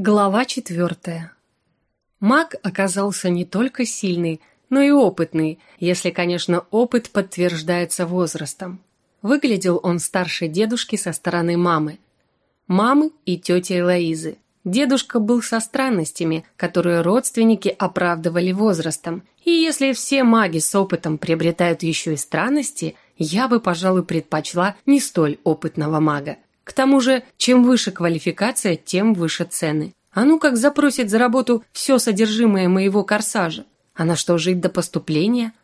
Глава четвертая. Маг оказался не только сильный, но и опытный, если, конечно, опыт подтверждается возрастом. Выглядел он старше дедушки со стороны мамы. Мамы и тети Элоизы. Дедушка был со странностями, которые родственники оправдывали возрастом. И если все маги с опытом приобретают еще и странности, я бы, пожалуй, предпочла не столь опытного мага. К тому же, чем выше квалификация, тем выше цены. А ну как запросит за работу все содержимое моего корсажа? А на что жить до поступления?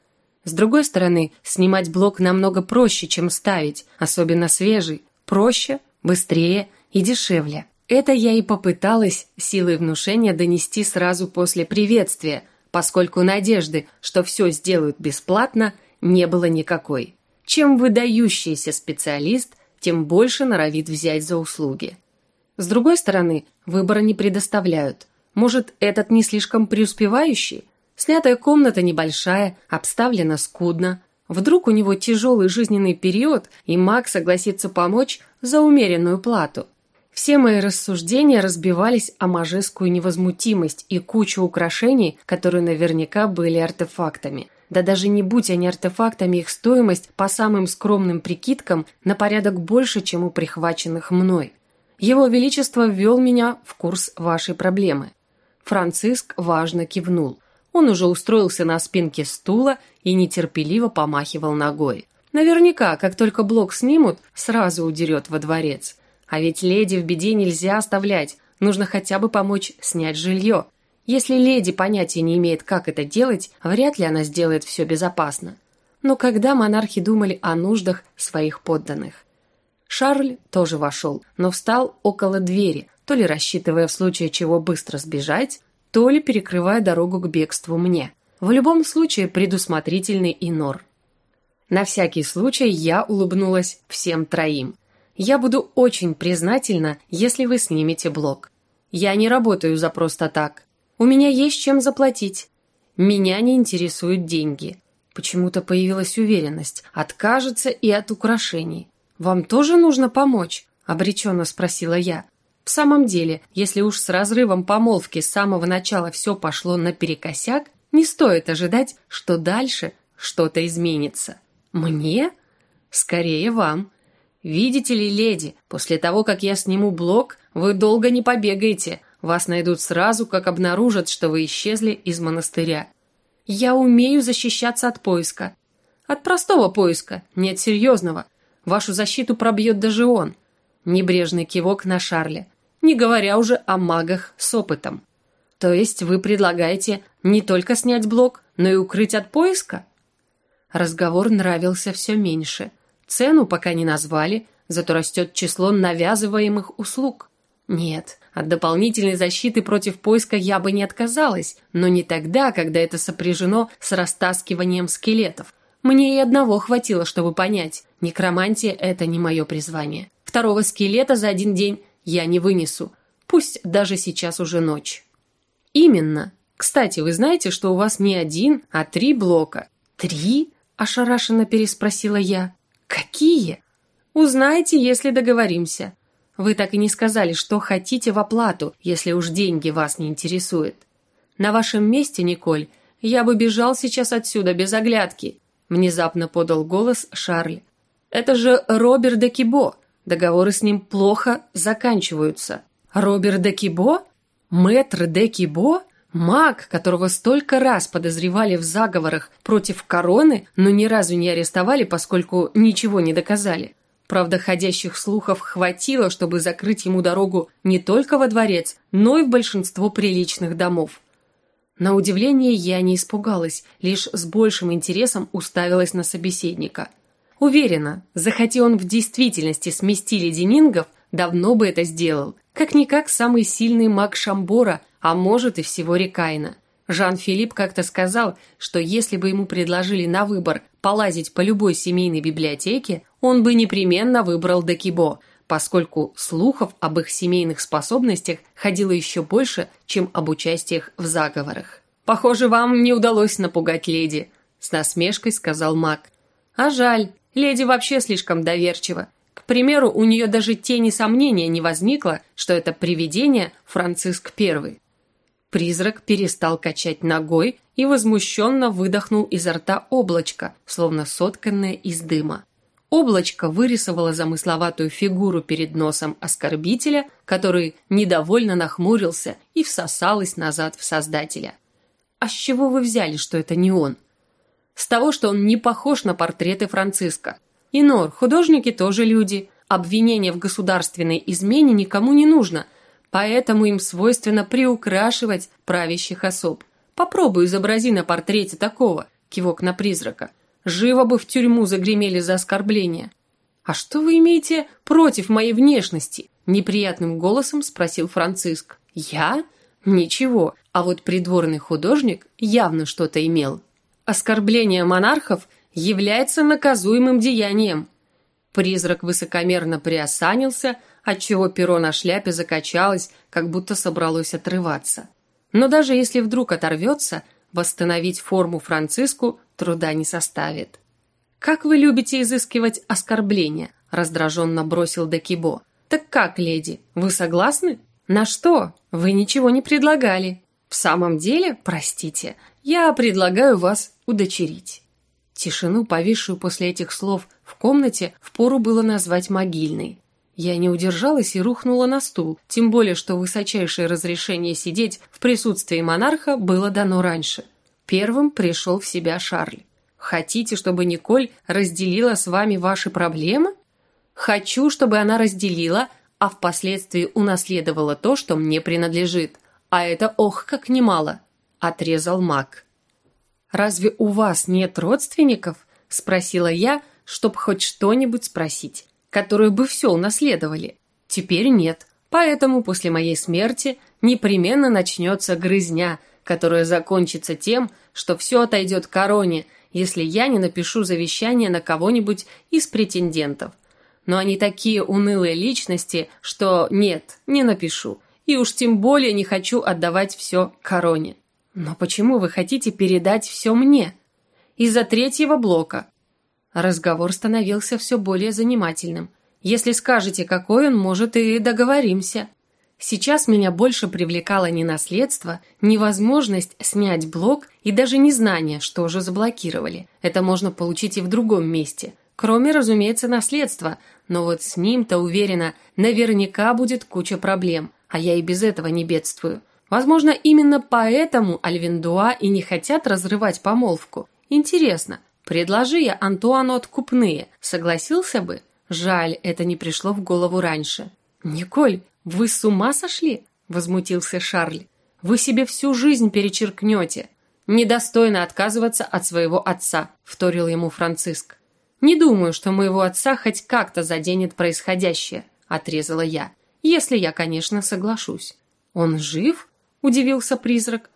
С другой стороны, снимать блок намного проще, чем ставить, особенно свежий. Проще, быстрее и дешевле. Это я и попыталась силой внушения донести сразу после приветствия, поскольку надежды, что все сделают бесплатно, не было никакой. Чем выдающийся специалист – тем больше норовит взять за услуги. С другой стороны, выбора не предоставляют. Может, этот не слишком преуспевающий? Снятая комната небольшая, обставлена скудно. Вдруг у него тяжелый жизненный период, и маг согласится помочь за умеренную плату. Все мои рассуждения разбивались о мажескую невозмутимость и кучу украшений, которые наверняка были артефактами. Да даже не будь они артефактами, их стоимость по самым скромным прикидкам на порядок больше, чем у прихваченных мной. Его Величество ввел меня в курс вашей проблемы. Франциск важно кивнул. Он уже устроился на спинке стула и нетерпеливо помахивал ногой. Наверняка, как только блок снимут, сразу удерет во дворец. А ведь леди в беде нельзя оставлять, нужно хотя бы помочь снять жилье. Если леди понятия не имеет, как это делать, вряд ли она сделает все безопасно. Но когда монархи думали о нуждах своих подданных? Шарль тоже вошел, но встал около двери, то ли рассчитывая в случае чего быстро сбежать, то ли перекрывая дорогу к бегству мне. В любом случае предусмотрительный Инор. На всякий случай я улыбнулась всем троим. Я буду очень признательна, если вы снимете блок. Я не работаю за просто так. У меня есть чем заплатить. Меня не интересуют деньги. Почему-то появилась уверенность. Откажется и от украшений. Вам тоже нужно помочь? Обреченно спросила я. В самом деле, если уж с разрывом помолвки с самого начала все пошло наперекосяк, не стоит ожидать, что дальше что-то изменится. Мне? Скорее вам. Видите ли, леди, после того, как я сниму блок, вы долго не побегаете, вас найдут сразу, как обнаружат, что вы исчезли из монастыря. Я умею защищаться от поиска. От простого поиска, не от серьезного. Вашу защиту пробьет даже он. Небрежный кивок на Шарле, не говоря уже о магах с опытом. То есть вы предлагаете не только снять блок, но и укрыть от поиска? Разговор нравился все меньше. Цену пока не назвали, зато растет число навязываемых услуг. Нет, от дополнительной защиты против поиска я бы не отказалась, но не тогда, когда это сопряжено с растаскиванием скелетов. Мне и одного хватило, чтобы понять, некромантия – это не мое призвание. Второго скелета за один день я не вынесу, пусть даже сейчас уже ночь. Именно. Кстати, вы знаете, что у вас не один, а три блока? Три? Ошарашенно переспросила я. Какие? Узнаете, если договоримся. Вы так и не сказали, что хотите в оплату, если уж деньги вас не интересуют. На вашем месте, Николь, я бы бежал сейчас отсюда без оглядки, внезапно подал голос Шарль. Это же Роберт де Кибо. Договоры с ним плохо заканчиваются. Роберт де Кибо? Мэтр де Кибо? Маг, которого столько раз подозревали в заговорах против короны, но ни разу не арестовали, поскольку ничего не доказали. Правда, ходящих слухов хватило, чтобы закрыть ему дорогу не только во дворец, но и в большинство приличных домов. На удивление я не испугалась, лишь с большим интересом уставилась на собеседника. Уверена, захоти он в действительности смести леденингов, давно бы это сделал. Как-никак самый сильный маг Шамбора, а может и всего Рекайна. Жан-Филипп как-то сказал, что если бы ему предложили на выбор полазить по любой семейной библиотеке, он бы непременно выбрал Декибо, поскольку слухов об их семейных способностях ходило еще больше, чем об участиях в заговорах. «Похоже, вам не удалось напугать леди», – с насмешкой сказал маг. «А жаль, леди вообще слишком доверчива. К примеру, у нее даже тени сомнения не возникло, что это привидение Франциск I. Призрак перестал качать ногой и возмущенно выдохнул изо рта облачко, словно сотканное из дыма. Облачко вырисовало замысловатую фигуру перед носом оскорбителя, который недовольно нахмурился и всосалась назад в Создателя. «А с чего вы взяли, что это не он?» «С того, что он не похож на портреты Франциска. Инор, художники тоже люди. Обвинение в государственной измене никому не нужно, поэтому им свойственно приукрашивать правящих особ. Попробуй изобрази на портрете такого, кивок на призрака – Живо бы в тюрьму загремели за оскорбление. «А что вы имеете против моей внешности?» Неприятным голосом спросил Франциск. «Я? Ничего, а вот придворный художник явно что-то имел. Оскорбление монархов является наказуемым деянием». Призрак высокомерно приосанился, отчего перо на шляпе закачалось, как будто собралось отрываться. Но даже если вдруг оторвется, восстановить форму Франциску труда не составит. «Как вы любите изыскивать оскорбления?» – раздраженно бросил Декибо. «Так как, леди, вы согласны?» «На что? Вы ничего не предлагали». «В самом деле, простите, я предлагаю вас удочерить». Тишину, повисшую после этих слов в комнате, впору было назвать могильной. Я не удержалась и рухнула на стул, тем более, что высочайшее разрешение сидеть в присутствии монарха было дано раньше. Первым пришел в себя Шарль. Хотите, чтобы Николь разделила с вами ваши проблемы? Хочу, чтобы она разделила, а впоследствии унаследовала то, что мне принадлежит. А это ох, как немало, отрезал маг. Разве у вас нет родственников? спросила я, чтобы хоть что-нибудь спросить, которые бы все унаследовали. Теперь нет, поэтому после моей смерти непременно начнется грызня, которая закончится тем, что все отойдет короне, если я не напишу завещание на кого-нибудь из претендентов. Но они такие унылые личности, что нет, не напишу. И уж тем более не хочу отдавать все короне. Но почему вы хотите передать все мне? Из-за третьего блока. Разговор становился все более занимательным. Если скажете, какой он, может, и договоримся. Сейчас меня больше привлекало не наследство, не возможность снять блок и даже не знание, что уже заблокировали. Это можно получить и в другом месте. Кроме, разумеется, наследства. Но вот с ним-то, уверена, наверняка будет куча проблем. А я и без этого не бедствую. Возможно, именно поэтому Альвиндуа и не хотят разрывать помолвку. Интересно, предложи я Антуану откупные, согласился бы? Жаль, это не пришло в голову раньше. «Николь, вы с ума сошли?» – возмутился Шарль. «Вы себе всю жизнь перечеркнете. Недостойно отказываться от своего отца», – вторил ему Франциск. «Не думаю, что моего отца хоть как-то заденет происходящее», – отрезала я. «Если я, конечно, соглашусь». «Он жив?» – удивился призрак.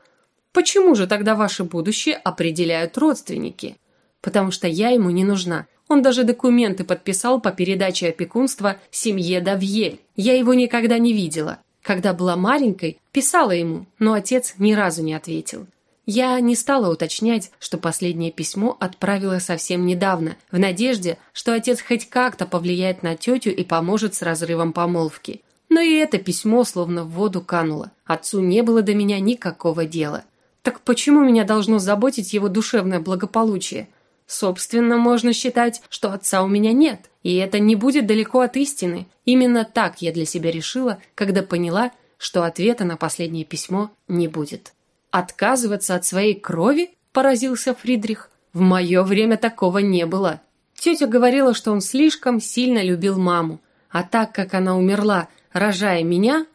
«Почему же тогда ваше будущее определяют родственники?» «Потому что я ему не нужна. Он даже документы подписал по передаче опекунства семье Давьель. Я его никогда не видела. Когда была маленькой, писала ему, но отец ни разу не ответил. Я не стала уточнять, что последнее письмо отправила совсем недавно, в надежде, что отец хоть как-то повлияет на тетю и поможет с разрывом помолвки. Но и это письмо словно в воду кануло. Отцу не было до меня никакого дела. Так почему меня должно заботить его душевное благополучие? Собственно, можно считать, что отца у меня нет, и это не будет далеко от истины. Именно так я для себя решила, когда поняла, что ответа на последнее письмо не будет. «Отказываться от своей крови?» – поразился Фридрих. «В мое время такого не было». Тетя говорила, что он слишком сильно любил маму, а так как она умерла, рожая меня,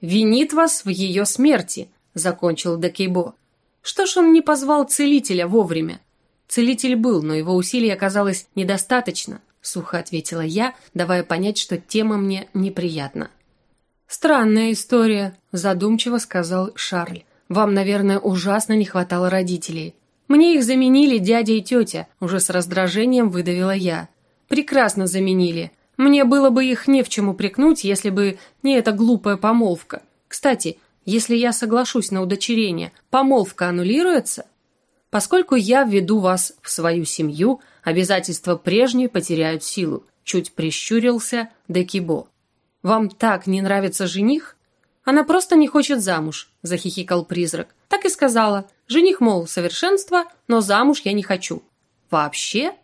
винит вас в ее смерти, закончил Декейбо. Что ж он не позвал целителя вовремя? Целитель был, но его усилий оказалось недостаточно, сухо ответила я, давая понять, что тема мне неприятна. Странная история, задумчиво сказал Шарль. Вам, наверное, ужасно не хватало родителей. Мне их заменили дядя и тетя, уже с раздражением выдавила я. Прекрасно заменили. Мне было бы их не в чем упрекнуть, если бы не эта глупая помолвка. Кстати, если я соглашусь на удочерение, помолвка аннулируется? Поскольку я введу вас в свою семью, обязательства прежние потеряют силу. чуть прищурился Декибо. «Вам так не нравится жених?» «Она просто не хочет замуж», – захихикал призрак. «Так и сказала. Жених, мол, совершенство, но замуж я не хочу». «Вообще?»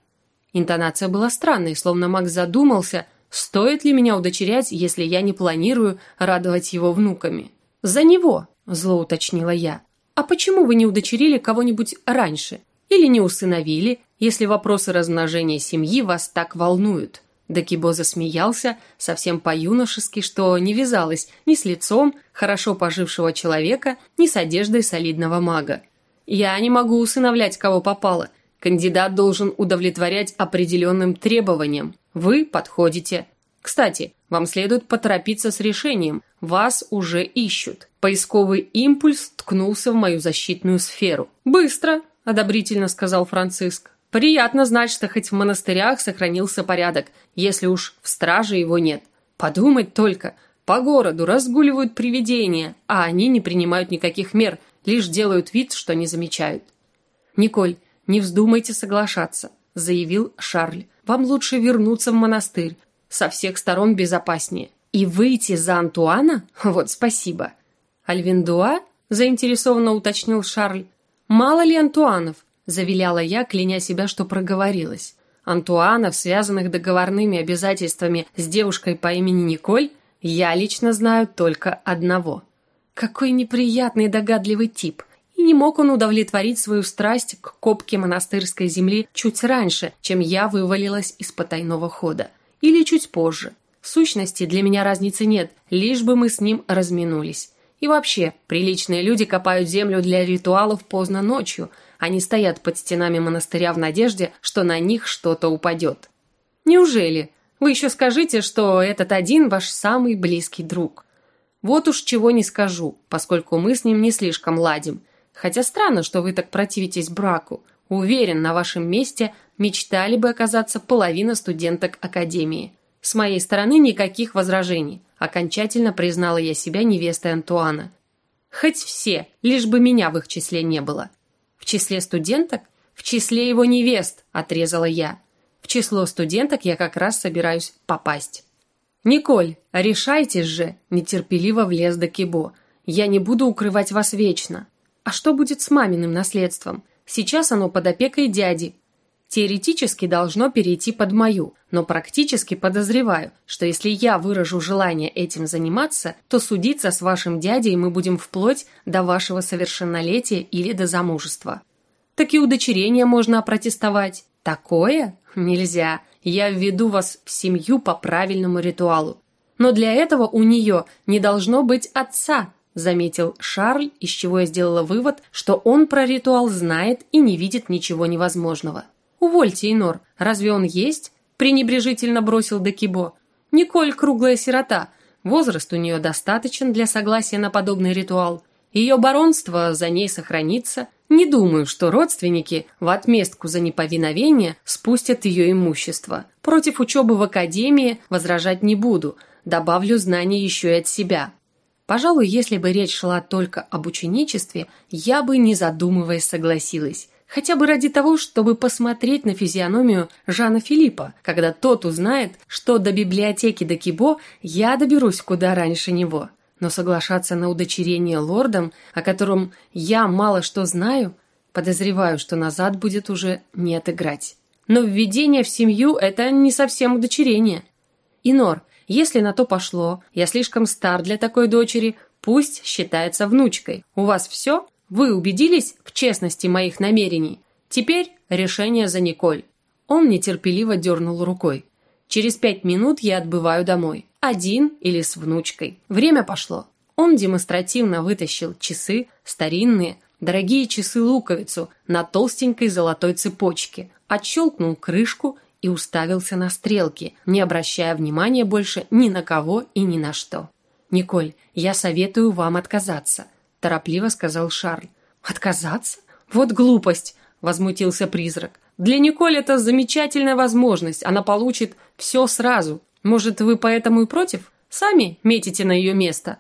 Интонация была странной, словно Макс задумался, стоит ли меня удочерять, если я не планирую радовать его внуками. «За него», – зло уточнила я. «А почему вы не удочерили кого-нибудь раньше? Или не усыновили, если вопросы размножения семьи вас так волнуют?» Дакибо засмеялся, совсем по-юношески, что не вязалось ни с лицом хорошо пожившего человека, ни с одеждой солидного мага. «Я не могу усыновлять, кого попало. Кандидат должен удовлетворять определенным требованиям. Вы подходите. Кстати, вам следует поторопиться с решением. Вас уже ищут». Поисковый импульс ткнулся в мою защитную сферу. «Быстро!» – одобрительно сказал Франциск. Приятно знать, что хоть в монастырях сохранился порядок, если уж в страже его нет. Подумать только, по городу разгуливают привидения, а они не принимают никаких мер, лишь делают вид, что не замечают. «Николь, не вздумайте соглашаться», – заявил Шарль. «Вам лучше вернуться в монастырь. Со всех сторон безопаснее. И выйти за Антуана? Вот спасибо». «Альвиндуа?» – заинтересованно уточнил Шарль. «Мало ли Антуанов? Завиляла я, кляня себя, что проговорилась. Антуанов, связанных договорными обязательствами с девушкой по имени Николь, я лично знаю только одного. Какой неприятный догадливый тип. И не мог он удовлетворить свою страсть к копке монастырской земли чуть раньше, чем я вывалилась из потайного хода. Или чуть позже. В сущности, для меня разницы нет, лишь бы мы с ним разминулись. И вообще, приличные люди копают землю для ритуалов поздно ночью – они стоят под стенами монастыря в надежде, что на них что-то упадет. Неужели? Вы еще скажите, что этот один ваш самый близкий друг. Вот уж чего не скажу, поскольку мы с ним не слишком ладим. Хотя странно, что вы так противитесь браку. Уверен, на вашем месте мечтали бы оказаться половина студенток академии. С моей стороны никаких возражений. Окончательно признала я себя невестой Антуана. Хоть все, лишь бы меня в их числе не было. В числе студенток? В числе его невест, отрезала я. В число студенток я как раз собираюсь попасть. «Николь, решайтесь же!» – нетерпеливо влез до Кибо. «Я не буду укрывать вас вечно. А что будет с маминым наследством? Сейчас оно под опекой дяди. Теоретически должно перейти под мою, но практически подозреваю, что если я выражу желание этим заниматься, то судиться с вашим дядей мы будем вплоть до вашего совершеннолетия или до замужества. Так и удочерение можно опротестовать. Такое? Нельзя. Я введу вас в семью по правильному ритуалу. Но для этого у нее не должно быть отца, заметил Шарль, из чего я сделала вывод, что он про ритуал знает и не видит ничего невозможного. «Увольте, Инор, разве он есть?» пренебрежительно бросил Декибо. «Николь круглая сирота. Возраст у нее достаточен для согласия на подобный ритуал. Ее баронство за ней сохранится. Не думаю, что родственники в отместку за неповиновение спустят ее имущество. Против учебы в академии возражать не буду. Добавлю знаний еще и от себя. Пожалуй, если бы речь шла только об ученичестве, я бы, не задумываясь, согласилась. Хотя бы ради того, чтобы посмотреть на физиономию Жана Филиппа, когда тот узнает, что до библиотеки до Кибо я доберусь куда раньше него. Но соглашаться на удочерение лордом, о котором я мало что знаю, подозреваю, что назад будет уже не отыграть. Но введение в семью – это не совсем удочерение. Инор, если на то пошло, я слишком стар для такой дочери, пусть считается внучкой. У вас все? Вы убедились в честности моих намерений? Теперь решение за Николь». Он нетерпеливо дернул рукой. «Через пять минут я отбываю домой. Один или с внучкой. Время пошло». Он демонстративно вытащил часы, старинные, дорогие часы-луковицу на толстенькой золотой цепочке, отщелкнул крышку и уставился на стрелки, не обращая внимания больше ни на кого и ни на что. «Николь, я советую вам отказаться торопливо сказал Шарль. «Отказаться? Вот глупость!» – возмутился призрак. «Для Николь это замечательная возможность. Она получит все сразу. Может, вы поэтому и против? Сами метите на ее место.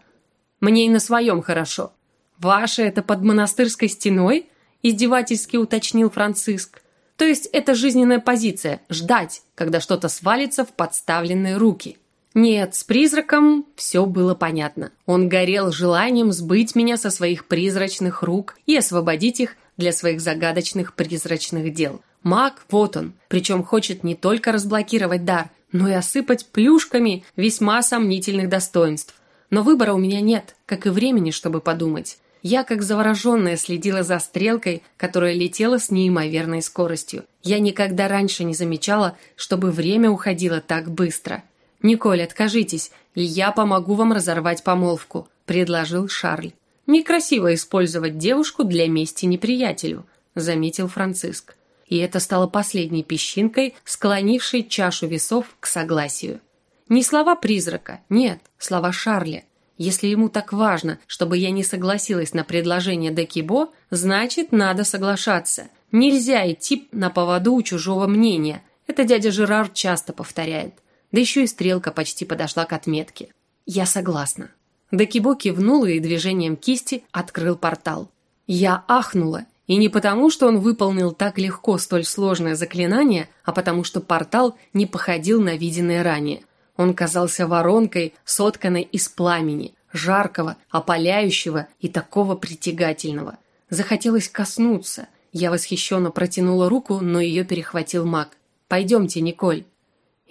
Мне и на своем хорошо. Ваше это под монастырской стеной?» – издевательски уточнил Франциск. То есть это жизненная позиция – ждать, когда что-то свалится в подставленные руки. Нет, с призраком все было понятно. Он горел желанием сбыть меня со своих призрачных рук и освободить их для своих загадочных призрачных дел. Маг, вот он, причем хочет не только разблокировать дар, но и осыпать плюшками весьма сомнительных достоинств. Но выбора у меня нет, как и времени, чтобы подумать. Я, как завороженная, следила за стрелкой, которая летела с неимоверной скоростью. Я никогда раньше не замечала, чтобы время уходило так быстро. «Николь, откажитесь, и я помогу вам разорвать помолвку», – предложил Шарль. «Некрасиво использовать девушку для мести неприятелю», – заметил Франциск. И это стало последней песчинкой, склонившей чашу весов к согласию. Не слова призрака, нет, слова Шарля. Если ему так важно, чтобы я не согласилась на предложение Декибо, значит, надо соглашаться. Нельзя идти на поводу у чужого мнения. Это дядя Жерар часто повторяет. Да еще и стрелка почти подошла к отметке. Я согласна. Декибо кивнул и движением кисти открыл портал. Я ахнула, и не потому, что он выполнил так легко столь сложное заклинание, а потому что портал не походил на виденное ранее – он казался воронкой, сотканной из пламени, жаркого, опаляющего и такого притягательного. Захотелось коснуться. Я восхищенно протянула руку, но ее перехватил маг. «Пойдемте, Николь».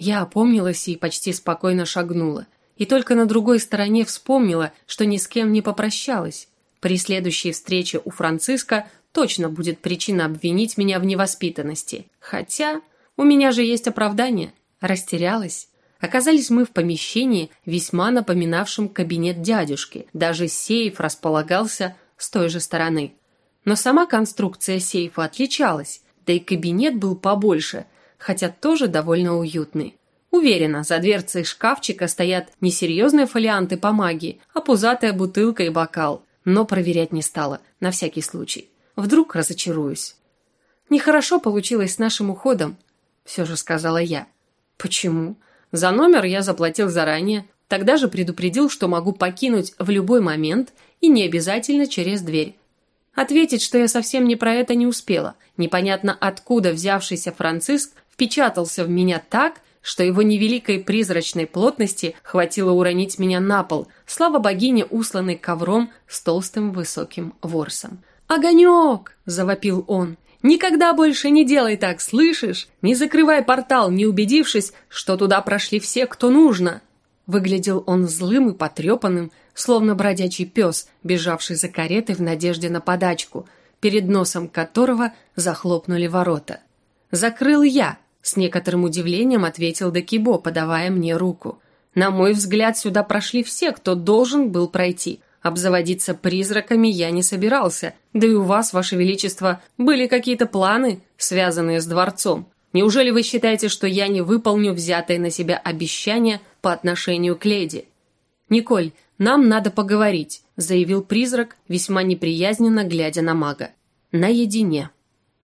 Я опомнилась и почти спокойно шагнула. И только на другой стороне вспомнила, что ни с кем не попрощалась. При следующей встрече у Франциска точно будет причина обвинить меня в невоспитанности. Хотя у меня же есть оправдание. Растерялась. Оказались мы в помещении, весьма напоминавшем кабинет дядюшки. Даже сейф располагался с той же стороны. Но сама конструкция сейфа отличалась, да и кабинет был побольше, хотя тоже довольно уютный. Уверена, за дверцей шкафчика стоят не серьезные фолианты по магии, а пузатая бутылка и бокал. Но проверять не стала, на всякий случай. Вдруг разочаруюсь. «Нехорошо получилось с нашим уходом», – все же сказала я. «Почему?» За номер я заплатил заранее, тогда же предупредил, что могу покинуть в любой момент и не обязательно через дверь. Ответить, что я совсем не про это не успела. Непонятно откуда взявшийся Франциск впечатался в меня так, что его невеликой призрачной плотности хватило уронить меня на пол, слава богине, усланной ковром с толстым высоким ворсом. «Огонек!» – завопил он. Никогда больше не делай так, слышишь? Не закрывай портал, не убедившись, что туда прошли все, кто нужно. Выглядел он злым и потрепанным, словно бродячий пес, бежавший за каретой в надежде на подачку, перед носом которого захлопнули ворота. «Закрыл я», — с некоторым удивлением ответил Декибо, подавая мне руку. «На мой взгляд, сюда прошли все, кто должен был пройти. Обзаводиться призраками я не собирался, да и у вас, ваше величество, были какие-то планы, связанные с дворцом. Неужели вы считаете, что я не выполню взятое на себя обещание по отношению к леди? Николь, нам надо поговорить, заявил призрак, весьма неприязненно глядя на мага. Наедине.